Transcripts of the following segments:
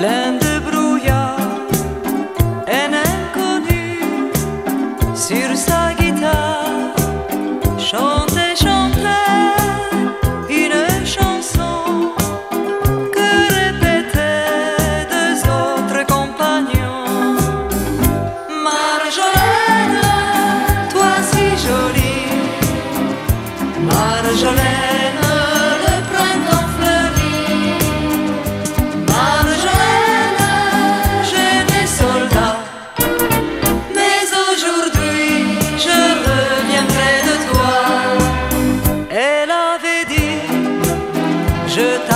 pleine de brouillard, un inconnu sur sa guitare chantait, chantait une chanson que répétaient deux autres compagnons. Marjolaine, toi si jolie, Marjolaine. Je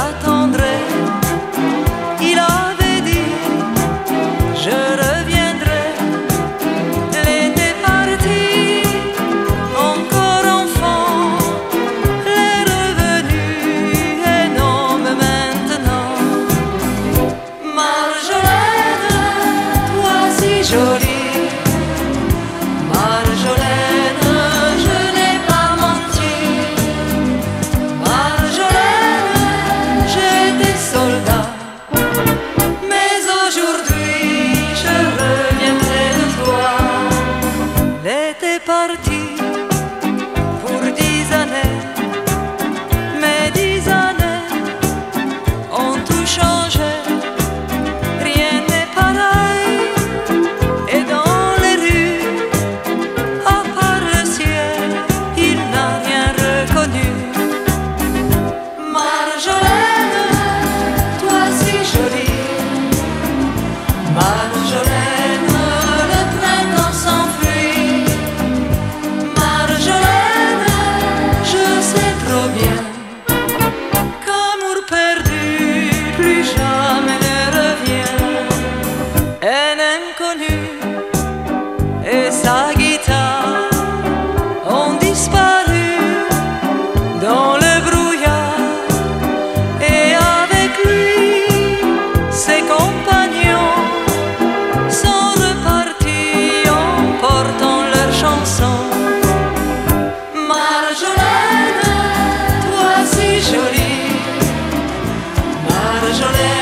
parti pour dix années. Mais dix années ont tout changé. Rien n'est pareil. Et dans les rues, à part le ciel, il n'a rien reconnu. Marjolaine, toi si jolie. Marjolaine, sa guitare ont disparu dans le brouillard et avec lui ses compagnons sont repartis en portant leur chanson. Marjolaine, toi si jolie, Marjolaine.